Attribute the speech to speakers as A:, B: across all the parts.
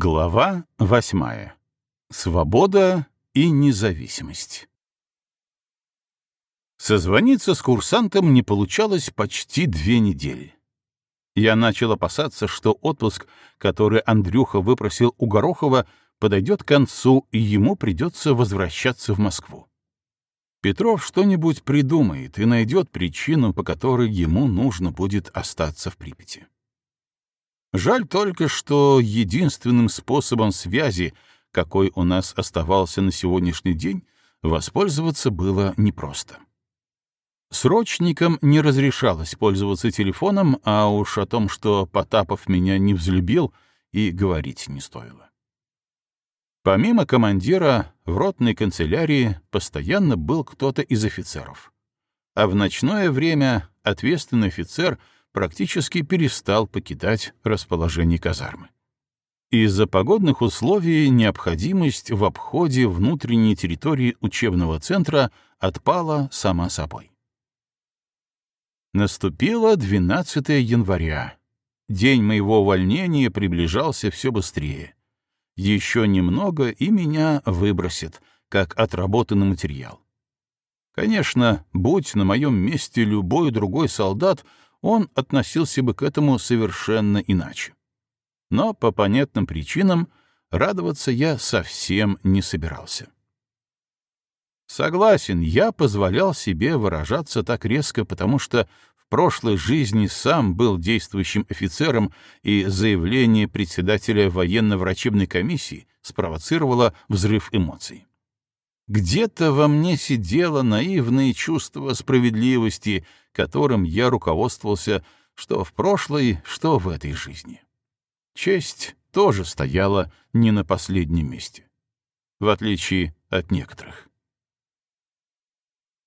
A: Глава восьмая. Свобода и независимость. Созвониться с курсантом не получалось почти две недели. Я начал опасаться, что отпуск, который Андрюха выпросил у Горохова, подойдет к концу, и ему придется возвращаться в Москву. Петров что-нибудь придумает и найдет причину, по которой ему нужно будет остаться в Припяти. Жаль только, что единственным способом связи, какой у нас оставался на сегодняшний день, воспользоваться было непросто. Срочникам не разрешалось пользоваться телефоном, а уж о том, что Потапов меня не взлюбил, и говорить не стоило. Помимо командира, в ротной канцелярии постоянно был кто-то из офицеров. А в ночное время ответственный офицер — практически перестал покидать расположение казармы. Из-за погодных условий необходимость в обходе внутренней территории учебного центра отпала сама собой. Наступило 12 января. День моего увольнения приближался все быстрее. Еще немного, и меня выбросит, как отработанный материал. Конечно, будь на моем месте любой другой солдат, он относился бы к этому совершенно иначе. Но по понятным причинам радоваться я совсем не собирался. Согласен, я позволял себе выражаться так резко, потому что в прошлой жизни сам был действующим офицером, и заявление председателя военно-врачебной комиссии спровоцировало взрыв эмоций. Где-то во мне сидело наивное чувство справедливости, которым я руководствовался что в прошлой, что в этой жизни. Честь тоже стояла не на последнем месте, в отличие от некоторых.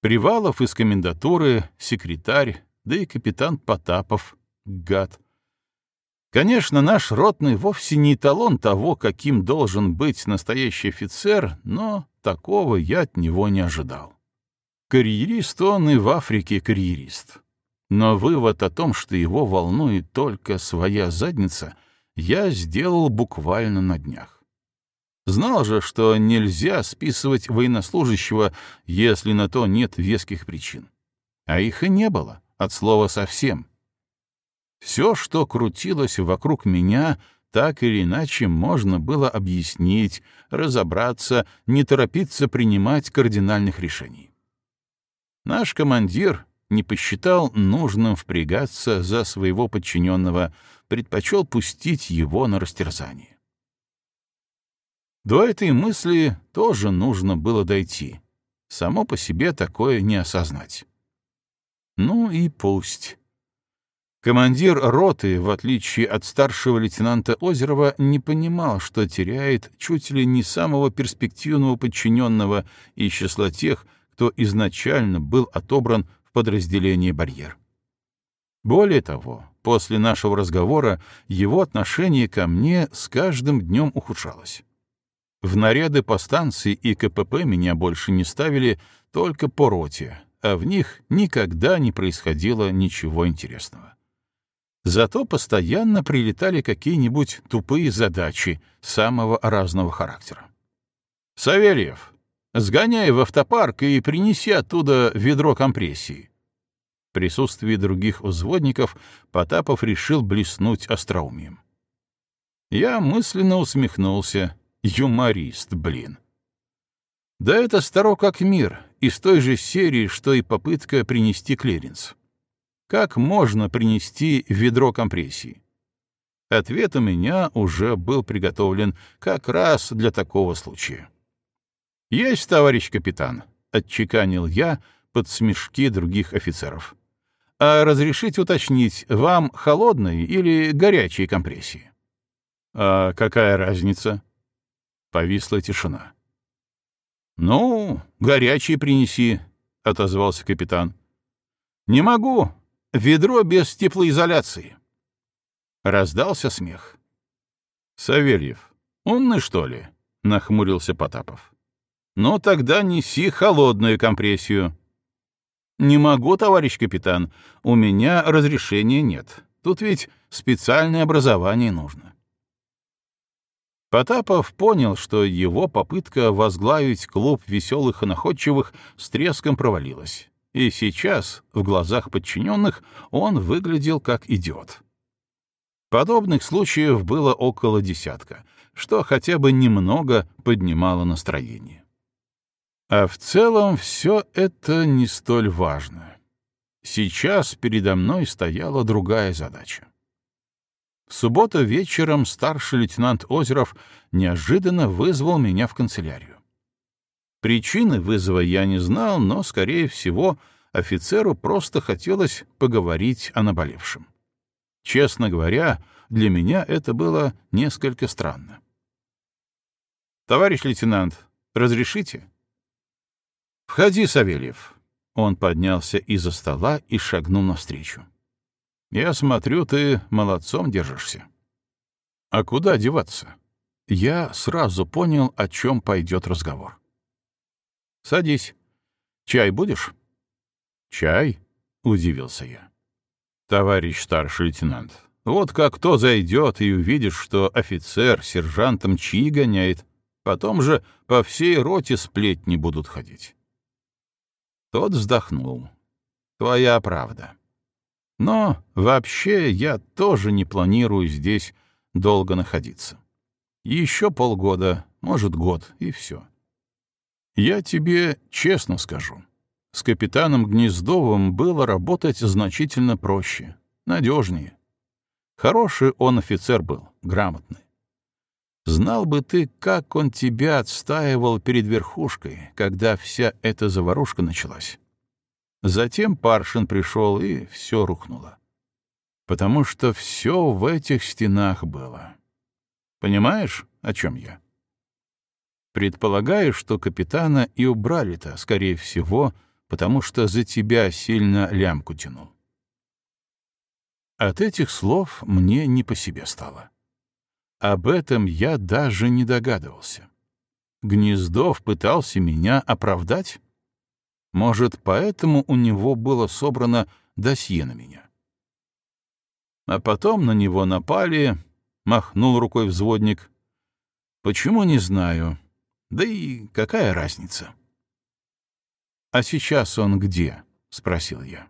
A: Привалов из комендатуры, секретарь, да и капитан Потапов, гад. Конечно, наш ротный вовсе не эталон того, каким должен быть настоящий офицер, но такого я от него не ожидал. Карьерист он и в Африке карьерист. Но вывод о том, что его волнует только своя задница, я сделал буквально на днях. Знал же, что нельзя списывать военнослужащего, если на то нет веских причин. А их и не было, от слова совсем. Все, что крутилось вокруг меня, так или иначе можно было объяснить, разобраться, не торопиться принимать кардинальных решений. Наш командир не посчитал нужным впрягаться за своего подчиненного, предпочел пустить его на растерзание. До этой мысли тоже нужно было дойти. Само по себе такое не осознать. Ну и пусть. Командир роты, в отличие от старшего лейтенанта Озерова, не понимал, что теряет чуть ли не самого перспективного подчиненного из числа тех, кто изначально был отобран в подразделение «Барьер». Более того, после нашего разговора его отношение ко мне с каждым днем ухудшалось. В наряды по станции и КПП меня больше не ставили только по роте, а в них никогда не происходило ничего интересного. Зато постоянно прилетали какие-нибудь тупые задачи самого разного характера. «Савельев, сгоняй в автопарк и принеси оттуда ведро компрессии». В присутствии других взводников Потапов решил блеснуть остроумием. Я мысленно усмехнулся. Юморист, блин. Да это старо как мир, из той же серии, что и попытка принести клиренс. Как можно принести ведро компрессии? Ответ у меня уже был приготовлен как раз для такого случая. «Есть, товарищ капитан», — отчеканил я под смешки других офицеров. «А разрешите уточнить, вам холодные или горячие компрессии?» «А какая разница?» Повисла тишина. «Ну, горячие принеси», — отозвался капитан. «Не могу, Ведро без теплоизоляции. Раздался смех. Савельев, умный, что ли? Нахмурился Потапов. Ну, тогда неси холодную компрессию. Не могу, товарищ капитан, у меня разрешения нет. Тут ведь специальное образование нужно. Потапов понял, что его попытка возглавить клуб веселых и находчивых с треском провалилась, и сейчас в глазах подчиненных он выглядел как идиот. Подобных случаев было около десятка, что хотя бы немного поднимало настроение. А в целом все это не столь важно. Сейчас передо мной стояла другая задача. В субботу вечером старший лейтенант Озеров неожиданно вызвал меня в канцелярию. Причины вызова я не знал, но, скорее всего, офицеру просто хотелось поговорить о наболевшем. Честно говоря, для меня это было несколько странно. «Товарищ лейтенант, разрешите?» «Входи, Савельев». Он поднялся из-за стола и шагнул навстречу. «Я смотрю, ты молодцом держишься». «А куда деваться?» Я сразу понял, о чем пойдет разговор. «Садись. Чай будешь?» «Чай?» — удивился я. «Товарищ старший лейтенант, вот как кто зайдет и увидит, что офицер сержантом чьи гоняет, потом же по всей роте сплетни будут ходить». Тот вздохнул. «Твоя правда. Но вообще я тоже не планирую здесь долго находиться. Еще полгода, может, год, и все. Я тебе честно скажу. С капитаном Гнездовым было работать значительно проще, надежнее. Хороший он офицер был, грамотный. Знал бы ты, как он тебя отстаивал перед верхушкой, когда вся эта заварушка началась. Затем Паршин пришел, и все рухнуло. Потому что все в этих стенах было. Понимаешь, о чем я? Предполагаю, что капитана и убрали-то, скорее всего, потому что за тебя сильно лямку тянул. От этих слов мне не по себе стало. Об этом я даже не догадывался. Гнездов пытался меня оправдать? Может, поэтому у него было собрано досье на меня? А потом на него напали, махнул рукой взводник. Почему, не знаю. Да и какая разница? «А сейчас он где?» — спросил я.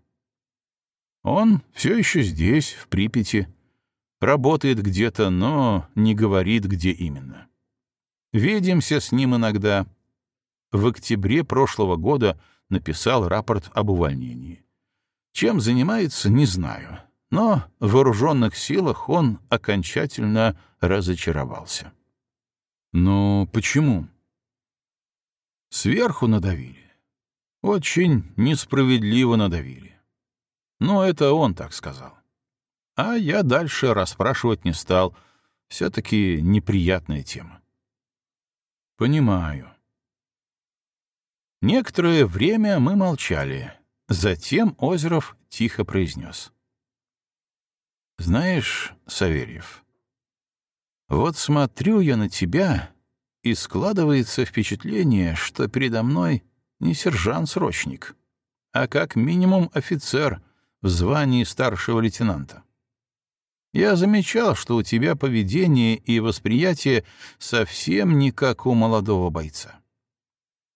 A: «Он все еще здесь, в Припяти. Работает где-то, но не говорит, где именно. Видимся с ним иногда. В октябре прошлого года написал рапорт об увольнении. Чем занимается, не знаю, но в вооруженных силах он окончательно разочаровался. Но почему? Сверху надавили. Очень несправедливо надавили. Но это он так сказал. А я дальше расспрашивать не стал. Все-таки неприятная тема. Понимаю. Некоторое время мы молчали. Затем Озеров тихо произнес. «Знаешь, Саверьев, вот смотрю я на тебя, и складывается впечатление, что передо мной не сержант-срочник, а как минимум офицер в звании старшего лейтенанта. Я замечал, что у тебя поведение и восприятие совсем не как у молодого бойца.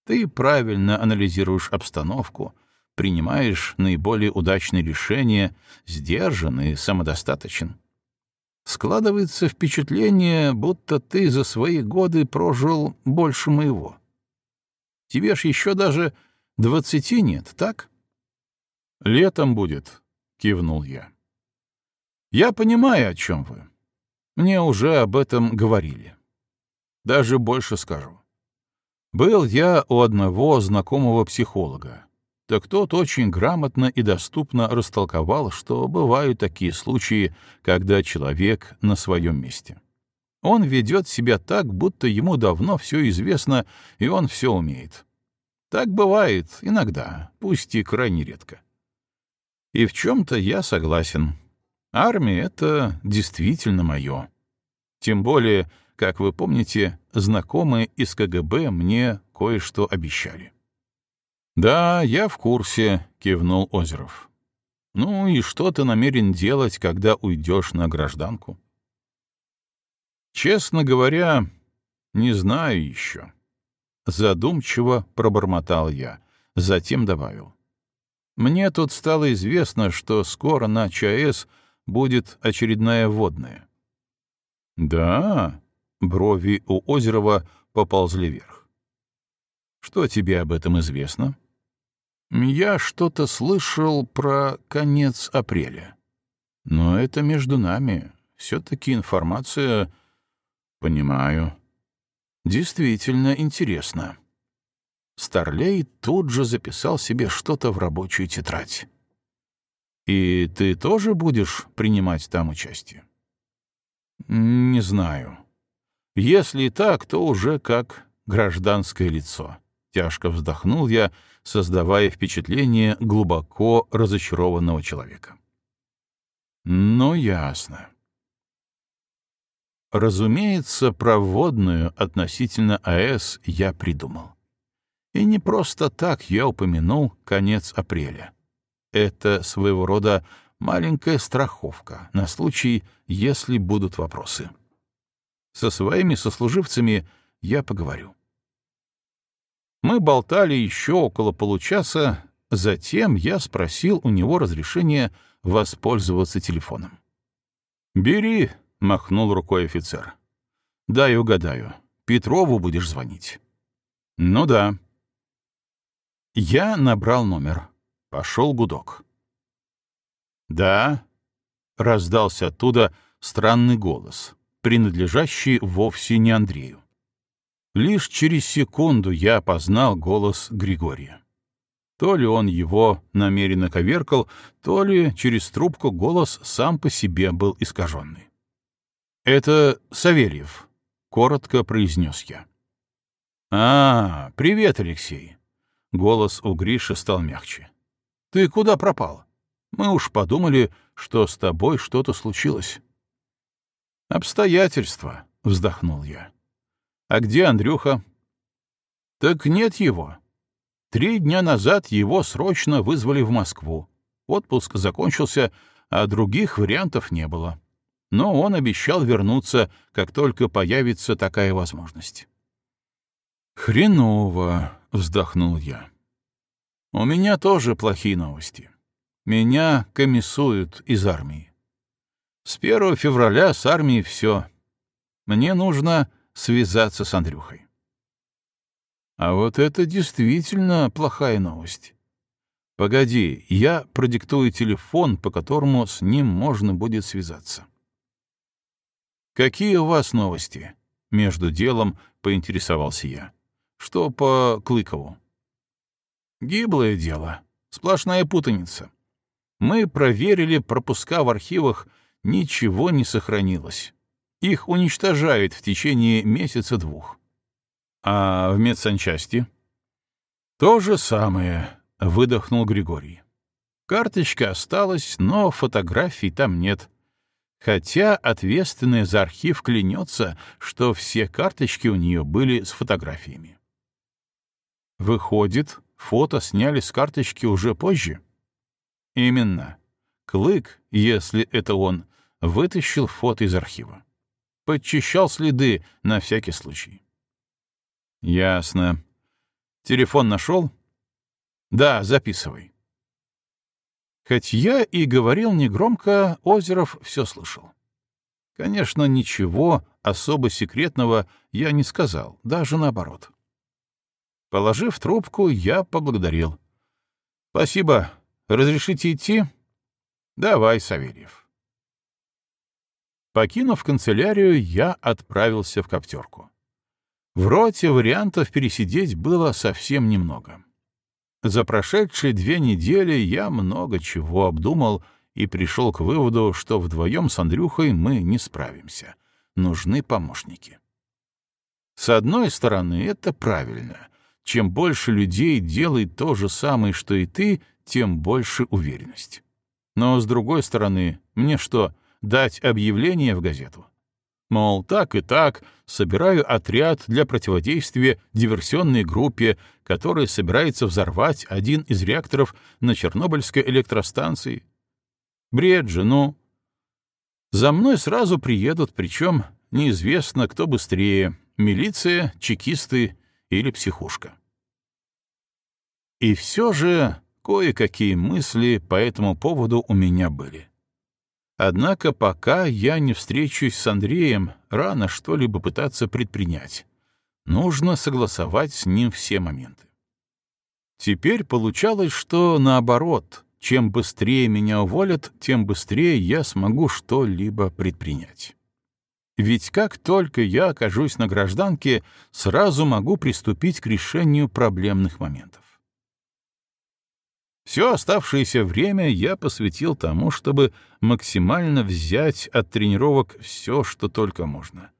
A: Ты правильно анализируешь обстановку, принимаешь наиболее удачные решения, сдержан и самодостаточен. Складывается впечатление, будто ты за свои годы прожил больше моего. Тебе ж еще даже двадцати нет, так? Летом будет, кивнул я. Я понимаю, о чем вы. Мне уже об этом говорили. Даже больше скажу. Был я у одного знакомого психолога. Так тот очень грамотно и доступно растолковал, что бывают такие случаи, когда человек на своем месте. Он ведет себя так, будто ему давно все известно, и он все умеет. Так бывает иногда, пусть и крайне редко. И в чем-то я согласен. Армия — это действительно мое. Тем более, как вы помните, знакомые из КГБ мне кое-что обещали. «Да, я в курсе», — кивнул Озеров. «Ну и что ты намерен делать, когда уйдешь на гражданку?» Честно говоря, не знаю еще. Задумчиво пробормотал я, затем добавил. Мне тут стало известно, что скоро на ЧАЭС будет очередная водная. Да, брови у Озерова поползли вверх. Что тебе об этом известно? Я что-то слышал про конец апреля. Но это между нами. Все-таки информация... Понимаю. Действительно интересно. Старлей тут же записал себе что-то в рабочую тетрадь. «И ты тоже будешь принимать там участие?» «Не знаю. Если так, то уже как гражданское лицо». Тяжко вздохнул я, создавая впечатление глубоко разочарованного человека. «Ну, ясно. Разумеется, проводную относительно АЭС я придумал. И не просто так я упомянул конец апреля. Это своего рода маленькая страховка на случай, если будут вопросы. Со своими сослуживцами я поговорю. Мы болтали еще около получаса, затем я спросил у него разрешения воспользоваться телефоном. «Бери», — махнул рукой офицер. «Дай угадаю. Петрову будешь звонить?» «Ну да». Я набрал номер. Пошел гудок. «Да», — раздался оттуда странный голос, принадлежащий вовсе не Андрею. Лишь через секунду я опознал голос Григория. То ли он его намеренно коверкал, то ли через трубку голос сам по себе был искаженный. «Это Савельев», — коротко произнес я. «А, привет, Алексей». Голос у Гриши стал мягче. «Ты куда пропал? Мы уж подумали, что с тобой что-то случилось». «Обстоятельства», — вздохнул я. «А где Андрюха?» «Так нет его. Три дня назад его срочно вызвали в Москву. Отпуск закончился, а других вариантов не было но он обещал вернуться, как только появится такая возможность. «Хреново», — вздохнул я. «У меня тоже плохие новости. Меня комиссуют из армии. С 1 февраля с армией все. Мне нужно связаться с Андрюхой». А вот это действительно плохая новость. Погоди, я продиктую телефон, по которому с ним можно будет связаться. «Какие у вас новости?» — между делом поинтересовался я. «Что по Клыкову?» «Гиблое дело. Сплошная путаница. Мы проверили пропуска в архивах, ничего не сохранилось. Их уничтожают в течение месяца-двух. А в медсанчасти?» «То же самое», — выдохнул Григорий. «Карточка осталась, но фотографий там нет хотя ответственный за архив клянется, что все карточки у нее были с фотографиями. Выходит, фото сняли с карточки уже позже? Именно. Клык, если это он, вытащил фото из архива. Подчищал следы на всякий случай. Ясно. Телефон нашел? Да, записывай. Хоть я и говорил негромко, Озеров все слышал. Конечно, ничего особо секретного я не сказал, даже наоборот. Положив трубку, я поблагодарил. «Спасибо. Разрешите идти?» «Давай, Савельев». Покинув канцелярию, я отправился в коптерку. В роте вариантов пересидеть было совсем немного. За прошедшие две недели я много чего обдумал и пришел к выводу, что вдвоем с Андрюхой мы не справимся. Нужны помощники. С одной стороны, это правильно. Чем больше людей делает то же самое, что и ты, тем больше уверенность. Но с другой стороны, мне что, дать объявление в газету? Мол, так и так, собираю отряд для противодействия диверсионной группе, которая собирается взорвать один из реакторов на Чернобыльской электростанции. Бред же, ну. За мной сразу приедут, причем неизвестно, кто быстрее — милиция, чекисты или психушка. И все же кое-какие мысли по этому поводу у меня были. Однако пока я не встречусь с Андреем, рано что-либо пытаться предпринять. Нужно согласовать с ним все моменты. Теперь получалось, что наоборот, чем быстрее меня уволят, тем быстрее я смогу что-либо предпринять. Ведь как только я окажусь на гражданке, сразу могу приступить к решению проблемных моментов. Все оставшееся время я посвятил тому, чтобы максимально взять от тренировок все, что только можно.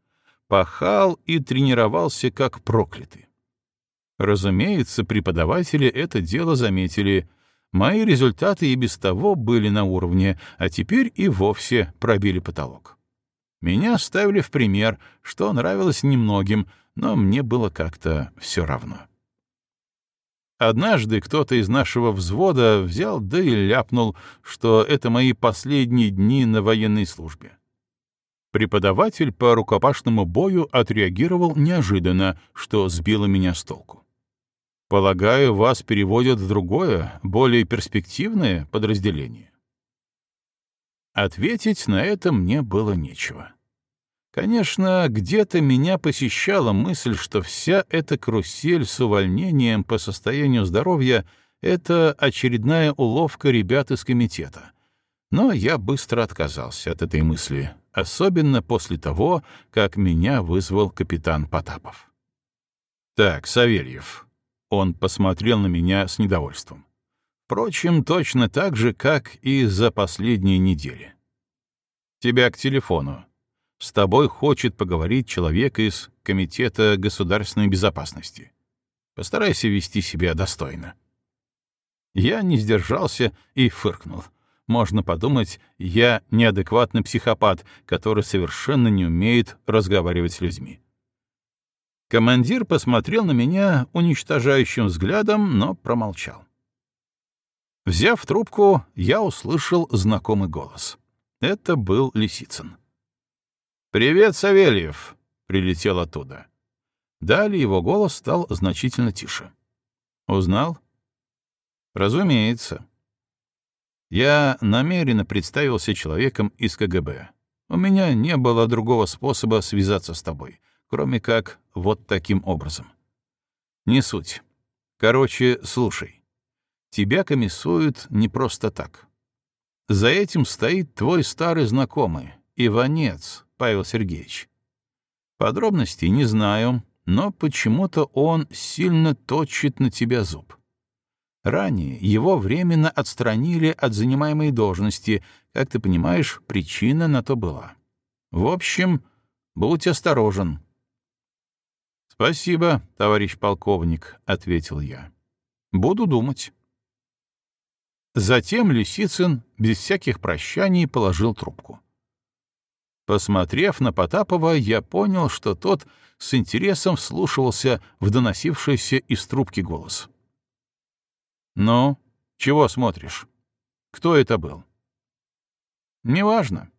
A: Пахал и тренировался как проклятый. Разумеется, преподаватели это дело заметили. Мои результаты и без того были на уровне, а теперь и вовсе пробили потолок. Меня ставили в пример, что нравилось немногим, но мне было как-то все равно. Однажды кто-то из нашего взвода взял да и ляпнул, что это мои последние дни на военной службе. Преподаватель по рукопашному бою отреагировал неожиданно, что сбило меня с толку. Полагаю, вас переводят в другое, более перспективное подразделение. Ответить на это мне было нечего. Конечно, где-то меня посещала мысль, что вся эта карусель с увольнением по состоянию здоровья — это очередная уловка ребят из комитета. Но я быстро отказался от этой мысли, особенно после того, как меня вызвал капитан Потапов. «Так, Савельев», — он посмотрел на меня с недовольством. Впрочем, точно так же, как и за последние недели. «Тебя к телефону», с тобой хочет поговорить человек из Комитета государственной безопасности. Постарайся вести себя достойно». Я не сдержался и фыркнул. Можно подумать, я неадекватный психопат, который совершенно не умеет разговаривать с людьми. Командир посмотрел на меня уничтожающим взглядом, но промолчал. Взяв трубку, я услышал знакомый голос. Это был Лисицын. «Привет, Савельев!» — прилетел оттуда. Далее его голос стал значительно тише. «Узнал?» «Разумеется. Я намеренно представился человеком из КГБ. У меня не было другого способа связаться с тобой, кроме как вот таким образом. Не суть. Короче, слушай. Тебя комиссуют не просто так. За этим стоит твой старый знакомый, Иванец, Павел Сергеевич. Подробностей не знаю, но почему-то он сильно точит на тебя зуб. Ранее его временно отстранили от занимаемой должности, как ты понимаешь, причина на то была. В общем, будь осторожен. «Спасибо, товарищ полковник», — ответил я. «Буду думать». Затем Лисицын без всяких прощаний положил трубку. Посмотрев на Потапова, я понял, что тот с интересом вслушивался в доносившийся из трубки голос. «Ну, чего смотришь? Кто это был?» «Неважно.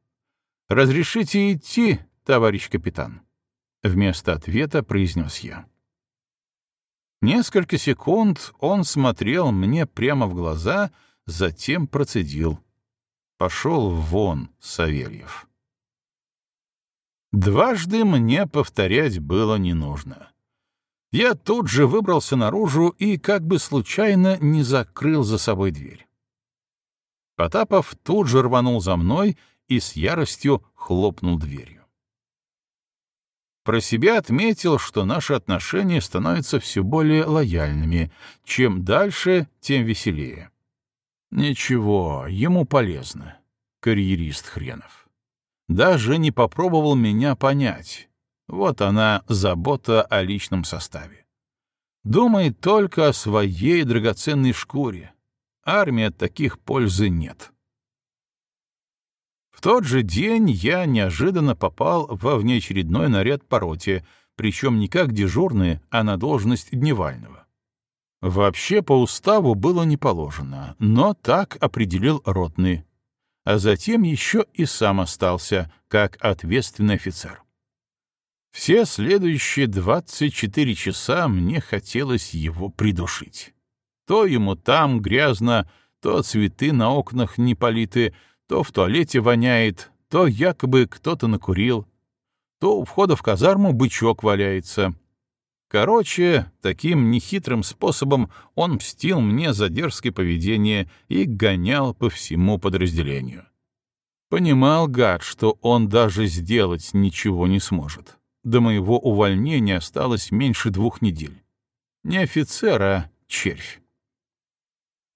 A: Разрешите идти, товарищ капитан», — вместо ответа произнес я. Несколько секунд он смотрел мне прямо в глаза, затем процедил. «Пошел вон, Савельев». Дважды мне повторять было не нужно. Я тут же выбрался наружу и как бы случайно не закрыл за собой дверь. Потапов тут же рванул за мной и с яростью хлопнул дверью. Про себя отметил, что наши отношения становятся все более лояльными. Чем дальше, тем веселее. Ничего, ему полезно. Карьерист хренов даже не попробовал меня понять. Вот она, забота о личном составе. Думает только о своей драгоценной шкуре. Армии от таких пользы нет. В тот же день я неожиданно попал во внеочередной наряд по роте, причем не как дежурный, а на должность дневального. Вообще по уставу было не положено, но так определил ротный, а затем еще и сам остался, как ответственный офицер. Все следующие 24 часа мне хотелось его придушить. То ему там грязно, то цветы на окнах не политы, то в туалете воняет, то якобы кто-то накурил, то у входа в казарму бычок валяется. Короче, таким нехитрым способом он мстил мне за дерзкое поведение и гонял по всему подразделению. Понимал гад, что он даже сделать ничего не сможет. До моего увольнения осталось меньше двух недель. Не офицер, а червь.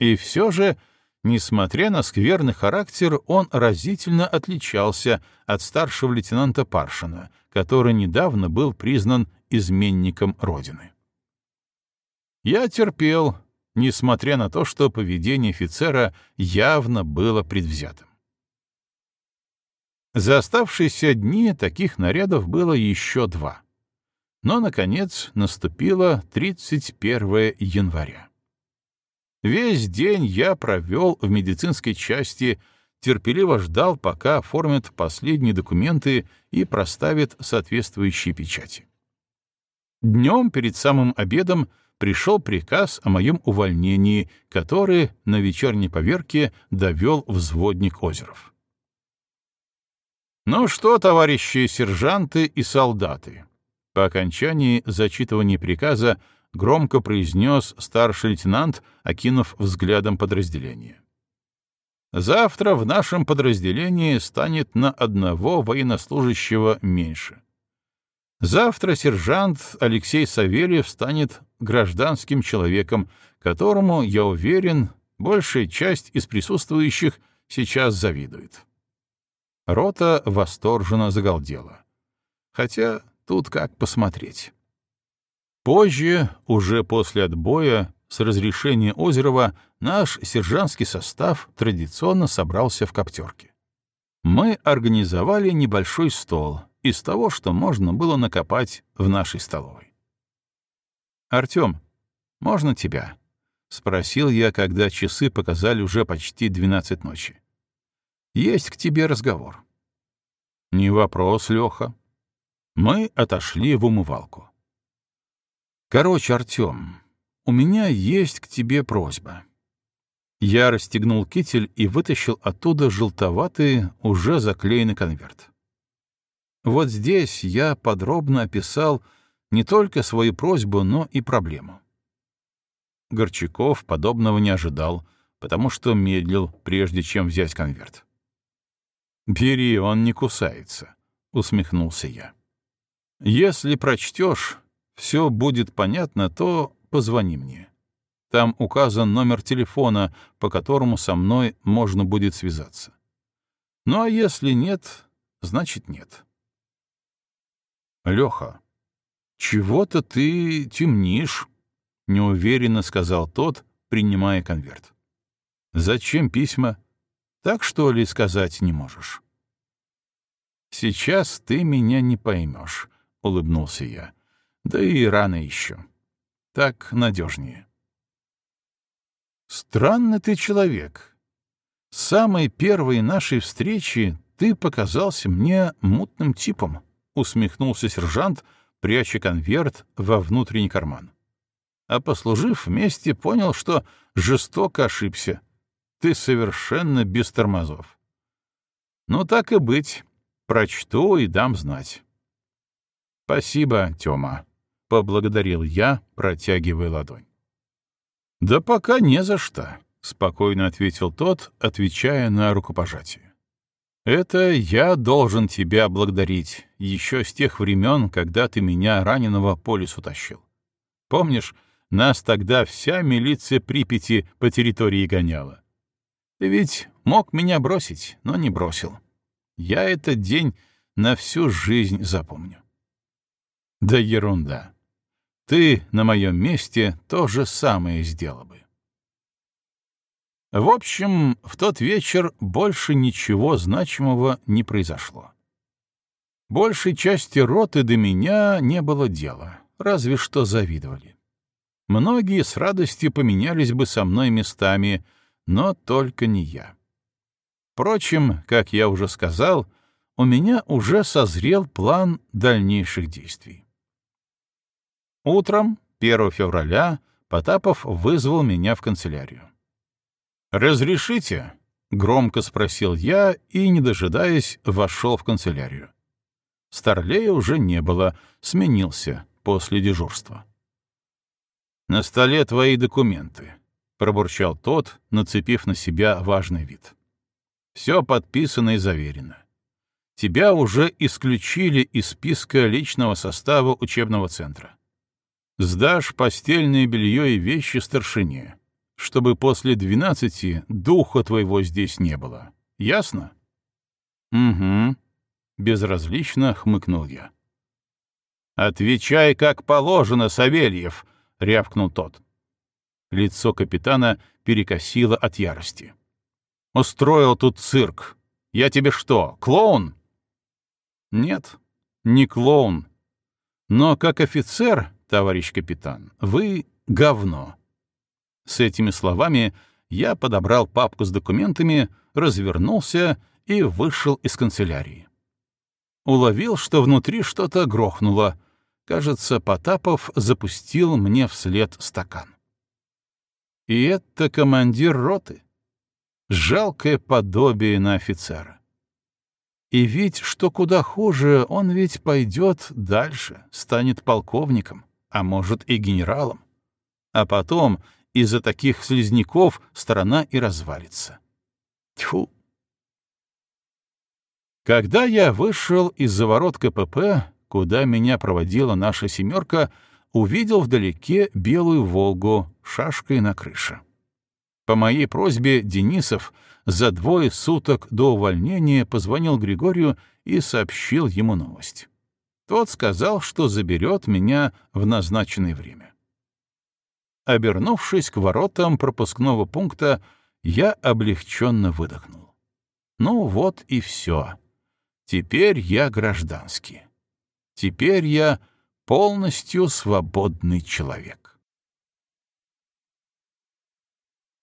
A: И все же, несмотря на скверный характер, он разительно отличался от старшего лейтенанта Паршина, который недавно был признан изменником Родины. Я терпел, несмотря на то, что поведение офицера явно было предвзятым. За оставшиеся дни таких нарядов было еще два. Но, наконец, наступило 31 января. Весь день я провел в медицинской части, терпеливо ждал, пока оформят последние документы и проставят соответствующие печати. Днем перед самым обедом пришел приказ о моем увольнении, который на вечерней поверке довел взводник Озеров. «Ну что, товарищи сержанты и солдаты?» По окончании зачитывания приказа громко произнес старший лейтенант, окинув взглядом подразделение. «Завтра в нашем подразделении станет на одного военнослужащего меньше. Завтра сержант Алексей Савельев станет гражданским человеком, которому, я уверен, большая часть из присутствующих сейчас завидует». Рота восторженно загалдела. Хотя тут как посмотреть. Позже, уже после отбоя, с разрешения Озерова, наш сержантский состав традиционно собрался в коптерке. Мы организовали небольшой стол из того, что можно было накопать в нашей столовой. «Артём, можно тебя?» — спросил я, когда часы показали уже почти двенадцать ночи. «Есть к тебе разговор». «Не вопрос, Лёха». Мы отошли в умывалку. Короче, Артем, у меня есть к тебе просьба. Я расстегнул китель и вытащил оттуда желтоватый, уже заклеенный конверт. Вот здесь я подробно описал не только свою просьбу, но и проблему. Горчаков подобного не ожидал, потому что медлил, прежде чем взять конверт. «Бери, он не кусается», — усмехнулся я. «Если прочтешь, все будет понятно, то позвони мне. Там указан номер телефона, по которому со мной можно будет связаться. Ну а если нет, значит нет. Леха, чего-то ты темнишь, неуверенно сказал тот, принимая конверт. Зачем письма? Так что ли сказать не можешь? Сейчас ты меня не поймешь, улыбнулся я. Да и рано еще. Так надежнее. Странный ты человек. С самой первой нашей встречи ты показался мне мутным типом, усмехнулся сержант, пряча конверт во внутренний карман. А послужив вместе, понял, что жестоко ошибся. Ты совершенно без тормозов. Ну так и быть, прочту и дам знать. Спасибо, Тёма поблагодарил я, протягивая ладонь. «Да пока не за что», — спокойно ответил тот, отвечая на рукопожатие. «Это я должен тебя благодарить еще с тех времен, когда ты меня раненого по лесу тащил. Помнишь, нас тогда вся милиция Припяти по территории гоняла. Ты ведь мог меня бросить, но не бросил. Я этот день на всю жизнь запомню». «Да ерунда. Ты на моем месте то же самое сделал бы. В общем, в тот вечер больше ничего значимого не произошло. Большей части роты до меня не было дела, разве что завидовали. Многие с радостью поменялись бы со мной местами, но только не я. Впрочем, как я уже сказал, у меня уже созрел план дальнейших действий. Утром, 1 февраля, Потапов вызвал меня в канцелярию. «Разрешите?» — громко спросил я и, не дожидаясь, вошел в канцелярию. Старлея уже не было, сменился после дежурства. «На столе твои документы», — пробурчал тот, нацепив на себя важный вид. «Все подписано и заверено. Тебя уже исключили из списка личного состава учебного центра. Сдашь постельное белье и вещи старшине, чтобы после двенадцати духа твоего здесь не было. Ясно? Угу. Безразлично хмыкнул я. Отвечай, как положено, Савельев, рявкнул тот. Лицо капитана перекосило от ярости. Устроил тут цирк. Я тебе что, клоун? Нет, не клоун. Но как офицер, товарищ капитан, вы говно. С этими словами я подобрал папку с документами, развернулся и вышел из канцелярии. Уловил, что внутри что-то грохнуло. Кажется, Потапов запустил мне вслед стакан. И это командир роты. Жалкое подобие на офицера. И ведь, что куда хуже, он ведь пойдет дальше, станет полковником, а может и генералом. А потом из-за таких слизняков страна и развалится. Тьфу! Когда я вышел из-за ворот КПП, куда меня проводила наша «семерка», увидел вдалеке белую «Волгу» шашкой на крыше. По моей просьбе Денисов за двое суток до увольнения позвонил Григорию и сообщил ему новость. Тот сказал, что заберет меня в назначенное время. Обернувшись к воротам пропускного пункта, я облегченно выдохнул. Ну вот и все. Теперь я гражданский. Теперь я полностью свободный человек.